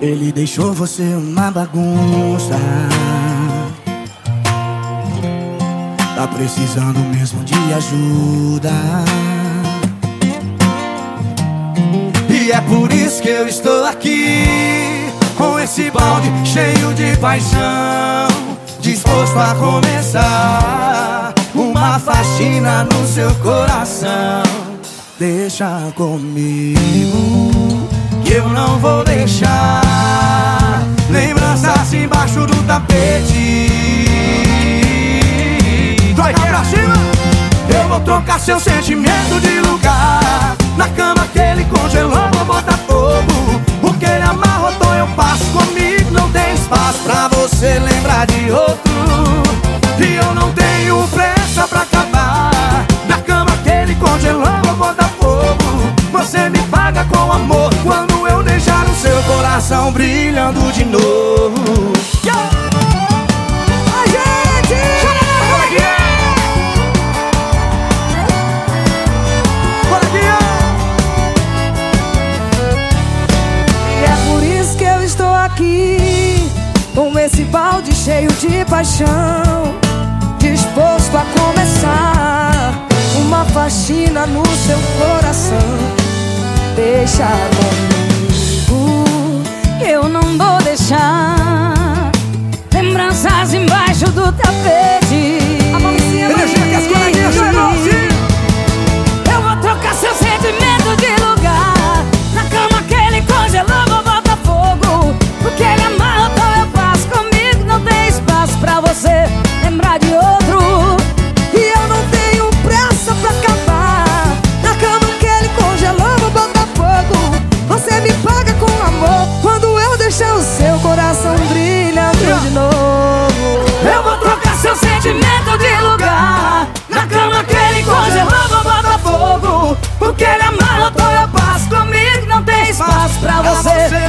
Ele deixou você uma bagunça. Tá precisando mesmo de ajuda. E é por isso que eu estou aqui, com esse balde cheio de paixão, disposto a começar uma faxina no seu coração. Deixa comigo, eu não vou deixar lembranças embaixo do tapete. Vai pra cima! Eu vou trocar seu sentimento de lugar Na cama que ele congelou, vou botar fogo O que ele amarrotou eu passo comigo Não tem espaço pra você lembrar de outro brilhando de novo. Ai, gente! E é por isso que eu estou aqui Com esse balde cheio de paixão Disposto a começar Uma faxina no seu coração. Deixa comigo embaixo do tapete. Você